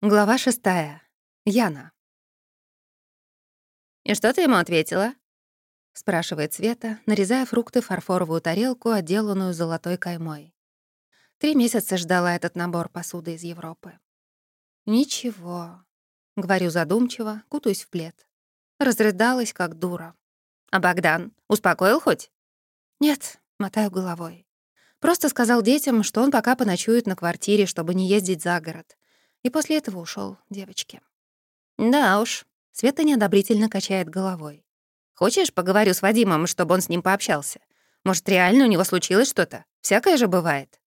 Глава шестая. Яна. «И что ты ему ответила?» — спрашивает Света, нарезая фрукты в фарфоровую тарелку, отделанную золотой каймой. Три месяца ждала этот набор посуды из Европы. «Ничего», — говорю задумчиво, кутаюсь в плед. Разрыдалась, как дура. «А Богдан успокоил хоть?» «Нет», — мотаю головой. Просто сказал детям, что он пока поночует на квартире, чтобы не ездить за город и после этого ушел девочки. «Да уж», — Света неодобрительно качает головой. «Хочешь, поговорю с Вадимом, чтобы он с ним пообщался? Может, реально у него случилось что-то? Всякое же бывает».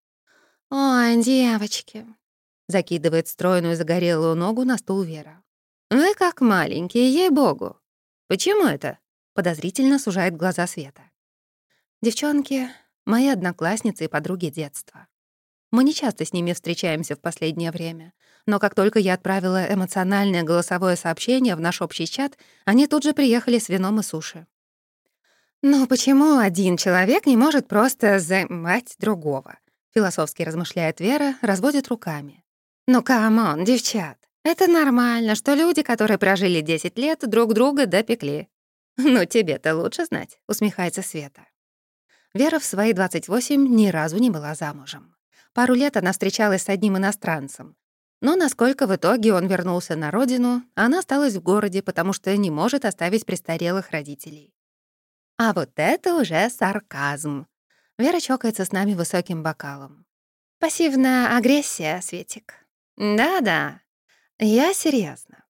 «Ой, девочки», — закидывает стройную загорелую ногу на стул Вера. «Вы как маленькие, ей-богу». «Почему это?» — подозрительно сужает глаза Света. «Девчонки — мои одноклассницы и подруги детства. Мы не часто с ними встречаемся в последнее время. Но как только я отправила эмоциональное голосовое сообщение в наш общий чат, они тут же приехали с вином и суши. «Но почему один человек не может просто займать другого?» Философски размышляет Вера, разводит руками. «Ну, come on, девчат, это нормально, что люди, которые прожили 10 лет, друг друга допекли». «Ну, тебе-то лучше знать», — усмехается Света. Вера в свои 28 ни разу не была замужем. Пару лет она встречалась с одним иностранцем. Но насколько в итоге он вернулся на родину, она осталась в городе, потому что не может оставить престарелых родителей. А вот это уже сарказм. Вера чокается с нами высоким бокалом. Пассивная агрессия, Светик. Да-да, я серьезно.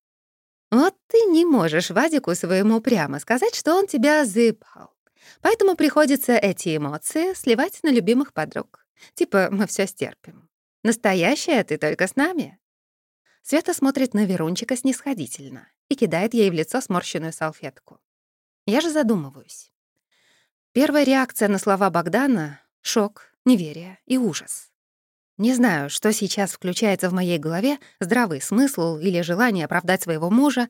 Вот ты не можешь Вадику своему прямо сказать, что он тебя заебал. Поэтому приходится эти эмоции сливать на любимых подруг. Типа, мы все стерпим. Настоящая ты только с нами. Света смотрит на Верунчика снисходительно и кидает ей в лицо сморщенную салфетку. Я же задумываюсь. Первая реакция на слова Богдана — шок, неверие и ужас. Не знаю, что сейчас включается в моей голове, здравый смысл или желание оправдать своего мужа,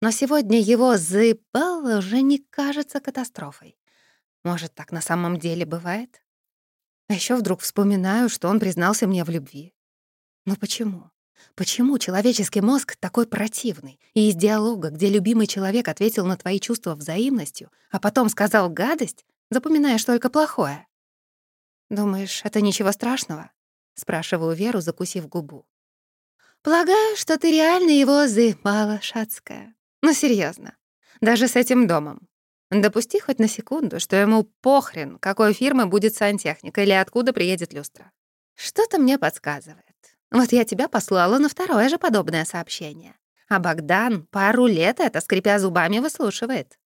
но сегодня его заебало уже не кажется катастрофой. Может, так на самом деле бывает? А еще вдруг вспоминаю, что он признался мне в любви. Но почему? Почему человеческий мозг такой противный? И из диалога, где любимый человек ответил на твои чувства взаимностью, а потом сказал гадость, запоминаешь только плохое. «Думаешь, это ничего страшного?» — спрашиваю Веру, закусив губу. «Полагаю, что ты реально его заебала, Шацкая. Ну, серьезно. Даже с этим домом. Допусти хоть на секунду, что ему похрен, какой фирмы будет сантехника или откуда приедет люстра. Что-то мне подсказывает. Вот я тебя послала на второе же подобное сообщение. А Богдан пару лет это, скрипя зубами, выслушивает.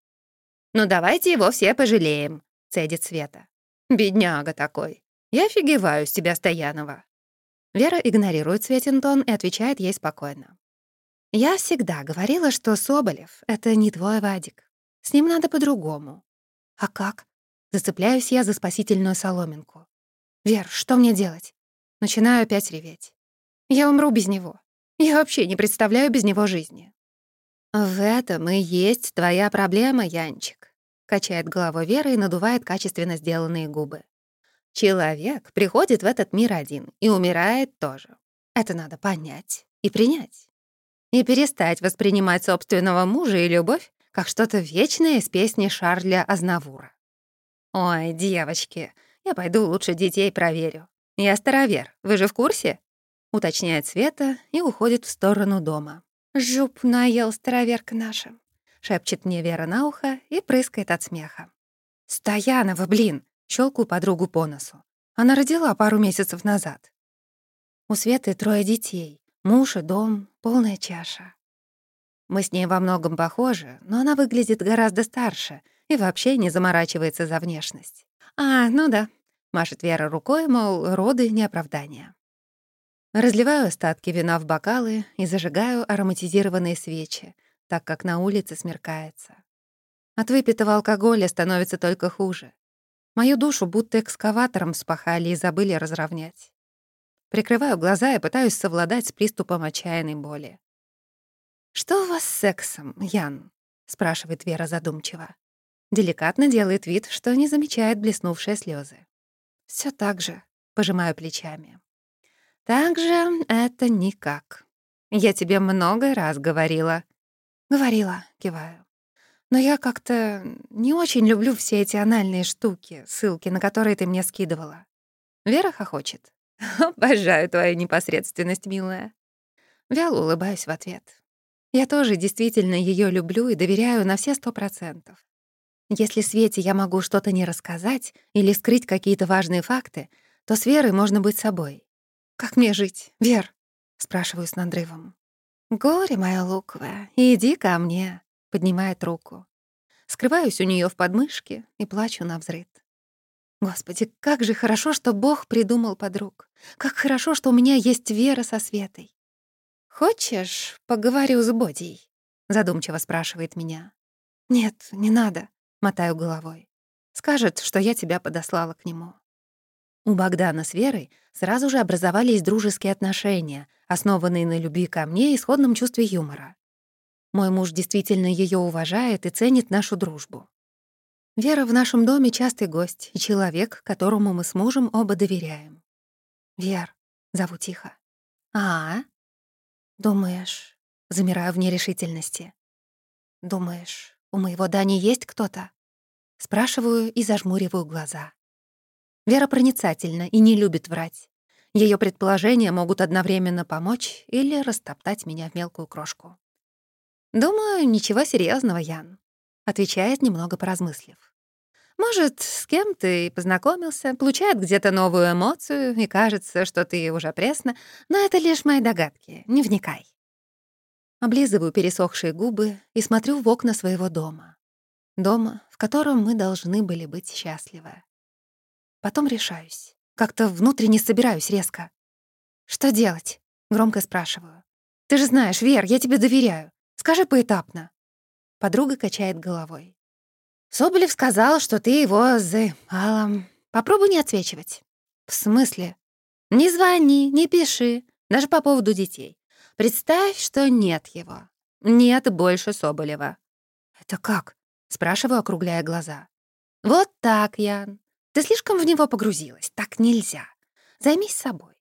«Ну давайте его все пожалеем», — цедит Света. «Бедняга такой. Я офигеваю с тебя, Стоянова». Вера игнорирует Светин тон и отвечает ей спокойно. «Я всегда говорила, что Соболев — это не твой Вадик. С ним надо по-другому. А как? Зацепляюсь я за спасительную соломинку. Вер, что мне делать? Начинаю опять реветь. Я умру без него. Я вообще не представляю без него жизни. В этом и есть твоя проблема, Янчик. Качает головой Вера и надувает качественно сделанные губы. Человек приходит в этот мир один и умирает тоже. Это надо понять и принять. И перестать воспринимать собственного мужа и любовь как что-то вечное из песни Шарля Азнавура. «Ой, девочки, я пойду лучше детей проверю. Я старовер, вы же в курсе?» Уточняет Света и уходит в сторону дома. «Жуп наел староверка наша», — шепчет мне Вера на ухо и прыскает от смеха. «Стоянова, блин!» — щелкаю подругу по носу. Она родила пару месяцев назад. У Светы трое детей, муж и дом, полная чаша. Мы с ней во многом похожи, но она выглядит гораздо старше и вообще не заморачивается за внешность. «А, ну да», — машет Вера рукой, мол, роды — не оправдание. Разливаю остатки вина в бокалы и зажигаю ароматизированные свечи, так как на улице смеркается. От выпитого алкоголя становится только хуже. Мою душу будто экскаватором спахали и забыли разровнять. Прикрываю глаза и пытаюсь совладать с приступом отчаянной боли. «Что у вас с сексом, Ян?» — спрашивает Вера задумчиво. Деликатно делает вид, что не замечает блеснувшие слезы. Все так же», — пожимаю плечами. «Так же это никак. Я тебе много раз говорила». «Говорила», — киваю. «Но я как-то не очень люблю все эти анальные штуки, ссылки, на которые ты мне скидывала». Вера хохочет. «Обожаю твою непосредственность, милая». Вяло улыбаюсь в ответ. Я тоже действительно ее люблю и доверяю на все сто процентов. Если Свете я могу что-то не рассказать или скрыть какие-то важные факты, то с Верой можно быть собой. «Как мне жить, Вер?» — спрашиваю с надрывом. «Горе, моя луковая, иди ко мне», — поднимает руку. Скрываюсь у нее в подмышке и плачу на взрыд. Господи, как же хорошо, что Бог придумал подруг. Как хорошо, что у меня есть Вера со Светой. «Хочешь, поговорю с Бодей?» — задумчиво спрашивает меня. «Нет, не надо», — мотаю головой. «Скажет, что я тебя подослала к нему». У Богдана с Верой сразу же образовались дружеские отношения, основанные на любви ко мне и сходном чувстве юмора. Мой муж действительно ее уважает и ценит нашу дружбу. Вера в нашем доме частый гость и человек, которому мы с мужем оба доверяем. «Вер», — зову тихо. «А, «Думаешь...» — замираю в нерешительности. «Думаешь, у моего Дани есть кто-то?» Спрашиваю и зажмуриваю глаза. Вера проницательна и не любит врать. Ее предположения могут одновременно помочь или растоптать меня в мелкую крошку. «Думаю, ничего серьезного, Ян», — отвечает, немного поразмыслив. «Может, с кем ты познакомился, получает где-то новую эмоцию, и кажется, что ты уже пресно, но это лишь мои догадки, не вникай». Облизываю пересохшие губы и смотрю в окна своего дома. Дома, в котором мы должны были быть счастливы. Потом решаюсь. Как-то внутренне собираюсь резко. «Что делать?» — громко спрашиваю. «Ты же знаешь, Вер, я тебе доверяю. Скажи поэтапно». Подруга качает головой. Соболев сказал, что ты его з... Аллом. Попробуй не отсвечивать. В смысле? Не звони, не пиши. Даже по поводу детей. Представь, что нет его. Нет больше Соболева. Это как? Спрашиваю, округляя глаза. Вот так, Ян. Ты слишком в него погрузилась. Так нельзя. Займись собой.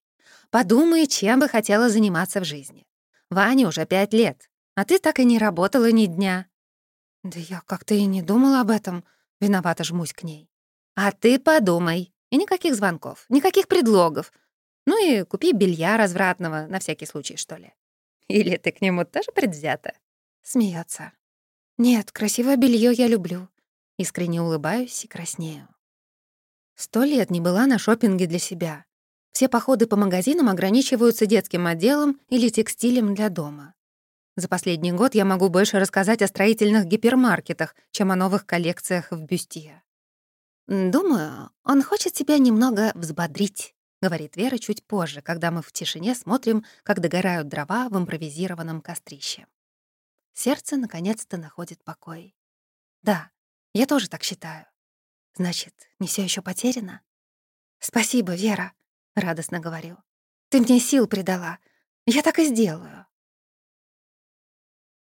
Подумай, чем бы хотела заниматься в жизни. Ване уже пять лет, а ты так и не работала ни дня. «Да я как-то и не думала об этом», — виновато жмусь к ней. «А ты подумай. И никаких звонков, никаких предлогов. Ну и купи белья развратного, на всякий случай, что ли. Или ты к нему тоже предвзята?» Смеется. «Нет, красивое белье я люблю». Искренне улыбаюсь и краснею. Сто лет не была на шопинге для себя. Все походы по магазинам ограничиваются детским отделом или текстилем для дома. За последний год я могу больше рассказать о строительных гипермаркетах, чем о новых коллекциях в бюстье. «Думаю, он хочет тебя немного взбодрить», — говорит Вера чуть позже, когда мы в тишине смотрим, как догорают дрова в импровизированном кострище. Сердце наконец-то находит покой. «Да, я тоже так считаю. Значит, не все еще потеряно?» «Спасибо, Вера», — радостно говорю. «Ты мне сил придала. Я так и сделаю».